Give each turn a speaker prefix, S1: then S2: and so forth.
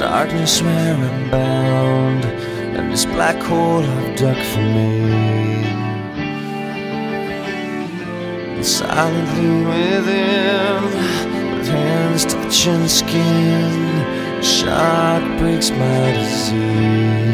S1: darkness where I'm bound, and this black hole I've dug for me. And silently within, with hands touching skin, shot breaks my disease.